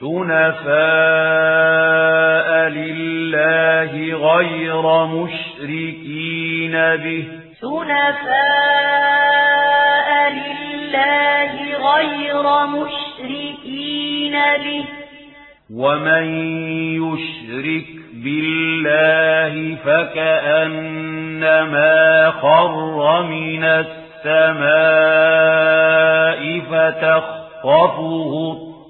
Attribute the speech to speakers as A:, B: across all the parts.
A: حنفاء لله غير مشركين به.
B: حنفاء لله غير مشركين به.
A: ومن يشرك بالله فكأنما خر من السماء فتخطفه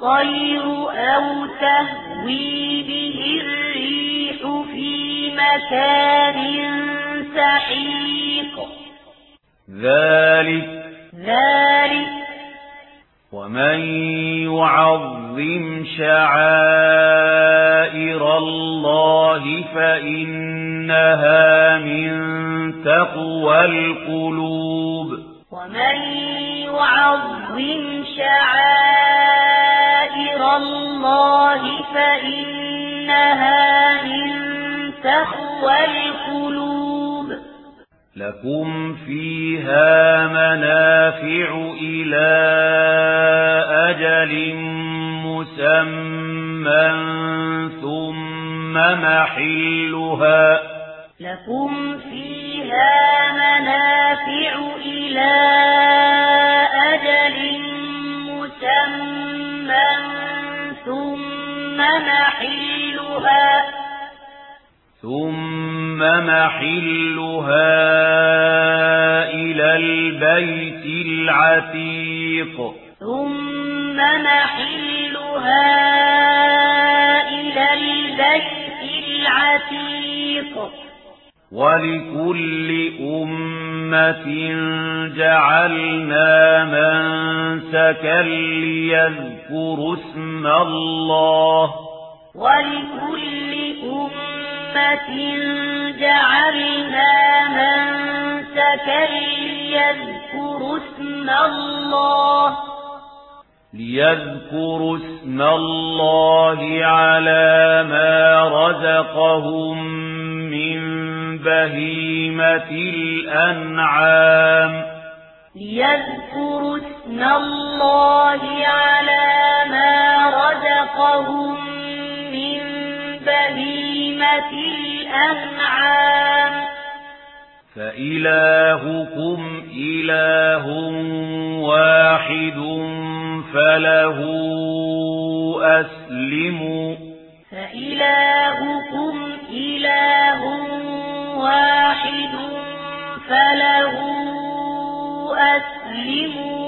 B: الطير أو تهوي به الريح في مكان سحيق.
A: ذلك
B: ذلك
A: ومن يعظم شعائر الله فإنها من تقوى القلوب.
B: ومن يعظم والقلوب.
A: لكم فيها منافع إلى أجل مسمى ثم محلها
B: لكم فيها منافع إلى أجل مسمى ثم محلها
A: ثم ثم محلها إلى البيت العتيق.
B: ثم محلها إلى البيت العتيق.
A: ولكل أمة جعلنا منسكا ليذكروا اسم الله.
B: ولكل أمة أمة جعلنا من سكر يَذْكُرُ اسم الله.
A: ليذكر اسم الله على ما رزقهم من بهيمة الأنعام.
B: يَذْكُرُ اسم الله الأنعام
A: فإلهكم إله واحد فله أسلموا
B: فإلهكم إله واحد فله أسلموا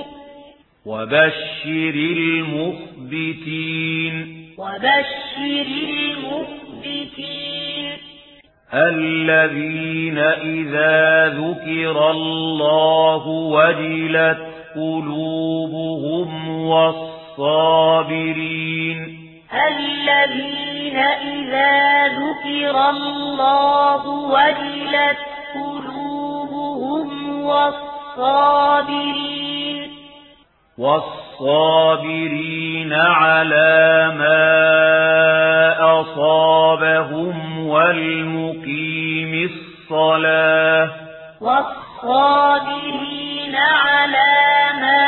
A: وبشر المخبتين
B: وبشر المخبتين
A: الذين إذا ذكر الله وجلت قلوبهم والصابرين
B: الذين إذا ذكر الله وجلت قلوبهم والصابرين
A: والصابرين على ما أصابهم والمقيم الصلاة
B: والصابرين على ما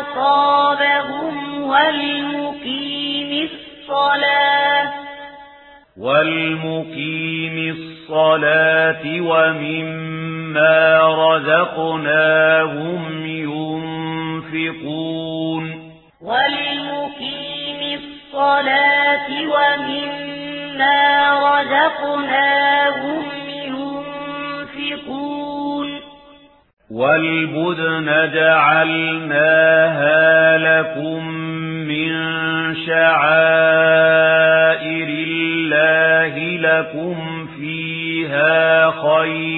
B: أصابهم والمقيم الصلاة
A: والمقيم الصلاة ومما مما رزقناهم ينفقون
B: والمقيم الصلاة ومما رزقناهم ينفقون
A: والبدن جعلناها لكم من شعائر الله لكم فيها خير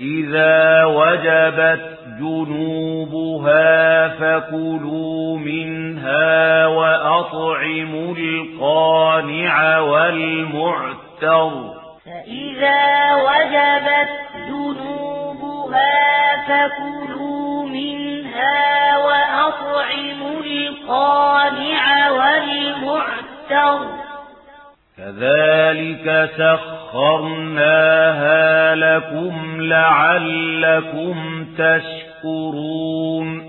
A: فإذا وجبت جنوبها فكلوا منها وأطعموا القانع والمعتر
B: فإذا وجبت جنوبها فكلوا منها وأطعموا القانع والمعتر
A: كذلك سخرناها لكم لعلكم تشكرون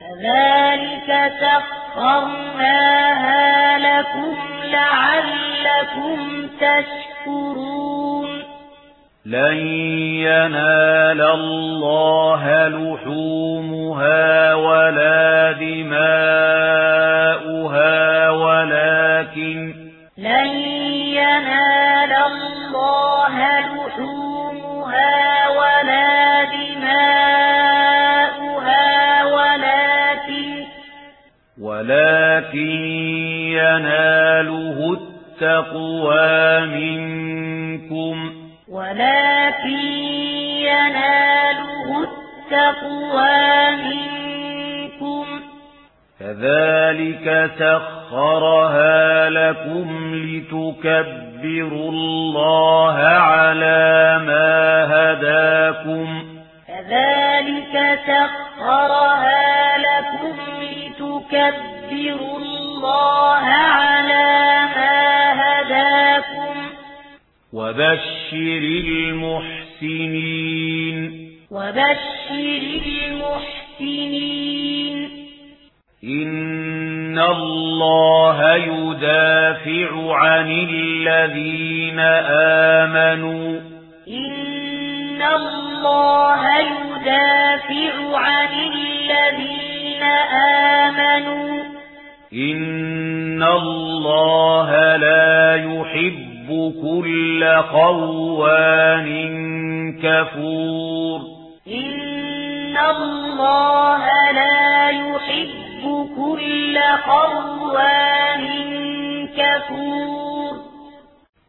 B: كذلك سخرناها لكم لعلكم تشكرون
A: لن ينال الله لحومها ولا دماؤها ولكن التقوى منكم
B: ولكن يناله التقوى منكم
A: كذلك سخرها لكم لتكبروا الله على ما هداكم
B: كذلك سخرها لكم لتكبروا الله على
A: وبشر المحسنين
B: وبشر المحسنين
A: إن الله يدافع عن الذين آمنوا
B: إن الله يدافع عن الذين آمنوا
A: إن الله لا يحب يحب كل خوان كفور
B: إن الله لا يحب كل خوان كفور